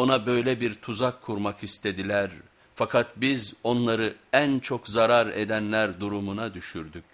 Ona böyle bir tuzak kurmak istediler fakat biz onları en çok zarar edenler durumuna düşürdük.